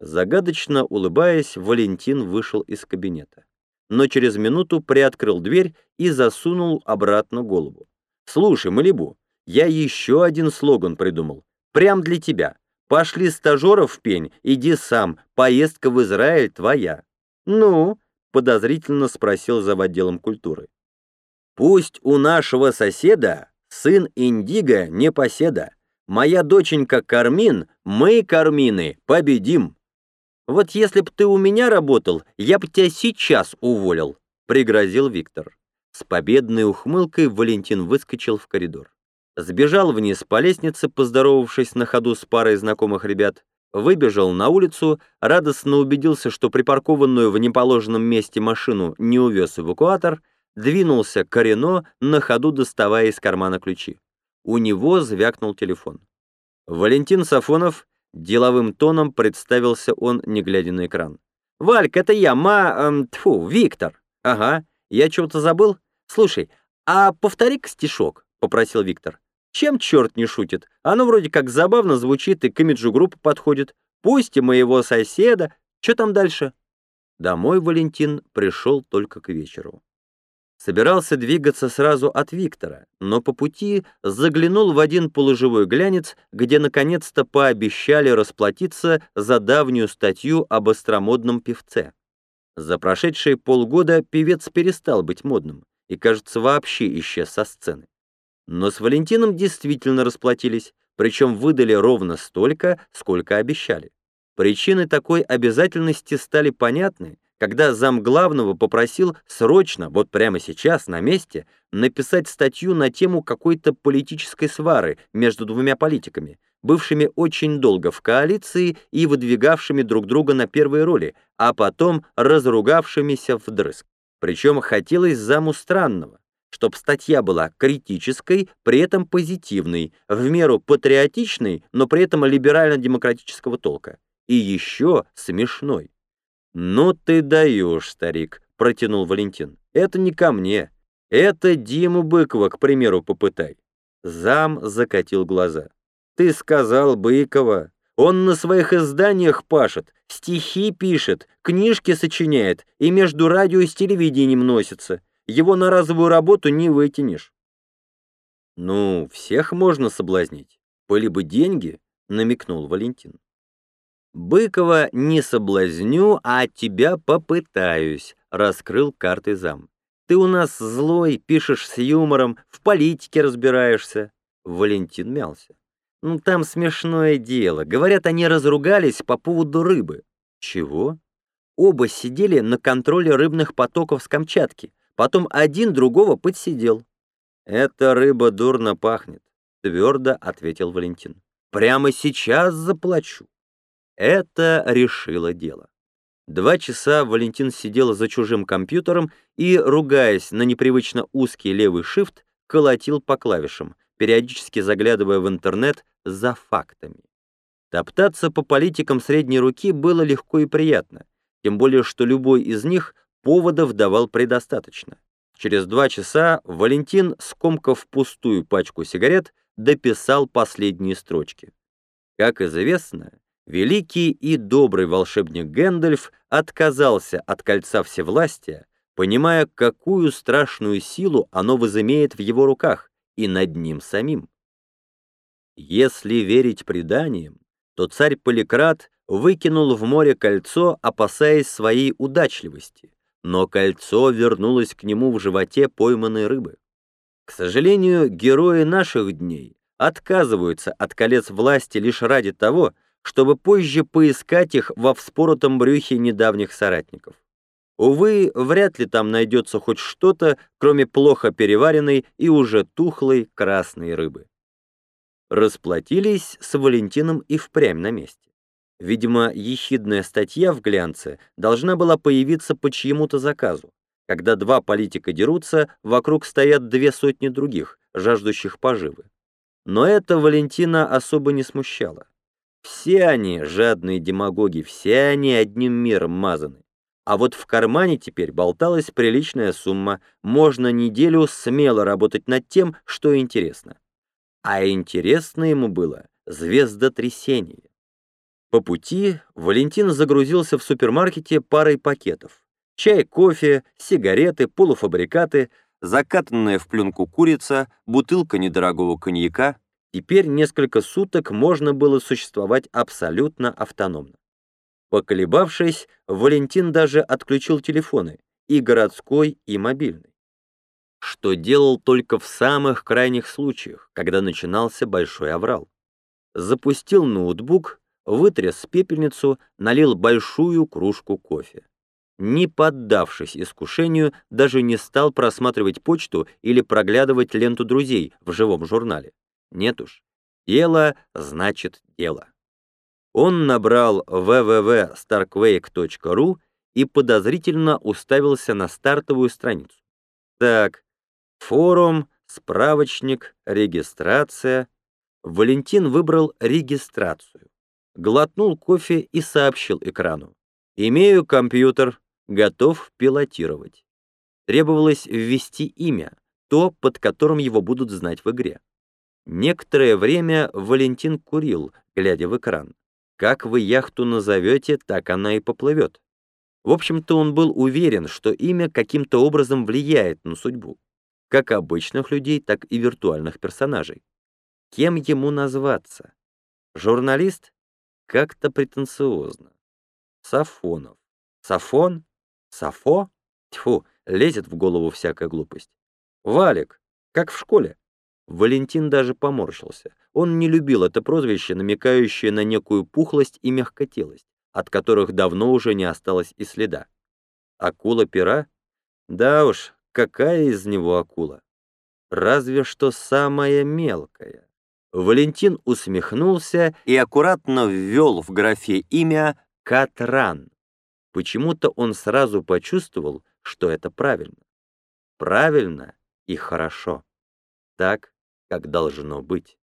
Загадочно улыбаясь, Валентин вышел из кабинета. Но через минуту приоткрыл дверь и засунул обратно голову. «Слушай, Малибу, я еще один слоган придумал. Прям для тебя. Пошли стажеров в пень, иди сам, поездка в Израиль твоя». «Ну?» — подозрительно спросил за отделом культуры. «Пусть у нашего соседа сын Индиго не поседа. Моя доченька Кармин, мы, Кармины, победим!» «Вот если б ты у меня работал, я бы тебя сейчас уволил», — пригрозил Виктор. С победной ухмылкой Валентин выскочил в коридор. Сбежал вниз по лестнице, поздоровавшись на ходу с парой знакомых ребят, выбежал на улицу, радостно убедился, что припаркованную в неположенном месте машину не увез эвакуатор, двинулся к Рено, на ходу доставая из кармана ключи. У него звякнул телефон. Валентин Сафонов Деловым тоном представился он, не глядя на экран. «Вальк, это я, ма... Эм, тьфу, Виктор». «Ага, я чего-то забыл? Слушай, а повтори-ка стишок», — попросил Виктор. «Чем черт не шутит? Оно вроде как забавно звучит и к имиджу группы подходит. Пусть и моего соседа. Что там дальше?» Домой Валентин пришел только к вечеру. Собирался двигаться сразу от Виктора, но по пути заглянул в один полуживой глянец, где наконец-то пообещали расплатиться за давнюю статью об остромодном певце. За прошедшие полгода певец перестал быть модным и, кажется, вообще исчез со сцены. Но с Валентином действительно расплатились, причем выдали ровно столько, сколько обещали. Причины такой обязательности стали понятны, когда замглавного попросил срочно, вот прямо сейчас, на месте, написать статью на тему какой-то политической свары между двумя политиками, бывшими очень долго в коалиции и выдвигавшими друг друга на первые роли, а потом разругавшимися вдрызг. Причем хотелось заму странного, чтобы статья была критической, при этом позитивной, в меру патриотичной, но при этом либерально-демократического толка. И еще смешной. «Ну ты даешь, старик», — протянул Валентин. «Это не ко мне. Это Диму Быкова, к примеру, попытай». Зам закатил глаза. «Ты сказал Быкова. Он на своих изданиях пашет, стихи пишет, книжки сочиняет и между радио и телевидением носится. Его на разовую работу не вытянешь». «Ну, всех можно соблазнить. Были бы деньги», — намекнул Валентин. «Быкова не соблазню, а тебя попытаюсь», — раскрыл карты зам. «Ты у нас злой, пишешь с юмором, в политике разбираешься». Валентин мялся. «Ну там смешное дело. Говорят, они разругались по поводу рыбы». «Чего?» Оба сидели на контроле рыбных потоков с Камчатки. Потом один другого подсидел. «Эта рыба дурно пахнет», — твердо ответил Валентин. «Прямо сейчас заплачу». Это решило дело. Два часа Валентин сидел за чужим компьютером и, ругаясь на непривычно узкий левый шифт, колотил по клавишам, периодически заглядывая в интернет за фактами. Топтаться по политикам средней руки было легко и приятно, тем более что любой из них поводов давал предостаточно. Через два часа Валентин, скомкав пустую пачку сигарет, дописал последние строчки. Как известно, Великий и добрый волшебник Гэндальф отказался от кольца всевластия, понимая, какую страшную силу оно возымеет в его руках и над ним самим. Если верить преданиям, то царь Поликрат выкинул в море кольцо, опасаясь своей удачливости, но кольцо вернулось к нему в животе пойманной рыбы. К сожалению, герои наших дней отказываются от колец власти лишь ради того, чтобы позже поискать их во вспоротом брюхе недавних соратников. Увы, вряд ли там найдется хоть что-то, кроме плохо переваренной и уже тухлой красной рыбы. Расплатились с Валентином и впрямь на месте. Видимо, ехидная статья в глянце должна была появиться по чьему-то заказу. Когда два политика дерутся, вокруг стоят две сотни других, жаждущих поживы. Но это Валентина особо не смущало. Все они жадные демагоги, все они одним миром мазаны. А вот в кармане теперь болталась приличная сумма, можно неделю смело работать над тем, что интересно. А интересно ему было звездотрясение. По пути Валентин загрузился в супермаркете парой пакетов. Чай, кофе, сигареты, полуфабрикаты, закатанная в пленку курица, бутылка недорогого коньяка. Теперь несколько суток можно было существовать абсолютно автономно. Поколебавшись, Валентин даже отключил телефоны, и городской, и мобильный. Что делал только в самых крайних случаях, когда начинался большой аврал. Запустил ноутбук, вытряс пепельницу, налил большую кружку кофе. Не поддавшись искушению, даже не стал просматривать почту или проглядывать ленту друзей в живом журнале. Нет уж, дело значит дело. Он набрал www.starquake.ru и подозрительно уставился на стартовую страницу. Так, форум, справочник, регистрация. Валентин выбрал регистрацию глотнул кофе и сообщил экрану. «Имею компьютер, готов пилотировать». Требовалось ввести имя, то, под которым его будут знать в игре. Некоторое время Валентин курил, глядя в экран. Как вы яхту назовете, так она и поплывет. В общем-то, он был уверен, что имя каким-то образом влияет на судьбу. Как обычных людей, так и виртуальных персонажей. Кем ему назваться? Журналист? Как-то претенциозно. Сафонов. Сафон? Сафо? Тьфу, лезет в голову всякая глупость. Валик, как в школе. Валентин даже поморщился. Он не любил это прозвище, намекающее на некую пухлость и мягкотелость, от которых давно уже не осталось и следа. Акула-пера? Да уж, какая из него акула? Разве что самая мелкая. Валентин усмехнулся и аккуратно ввел в графе имя Катран. Почему-то он сразу почувствовал, что это правильно. Правильно и хорошо. Так, как должно быть.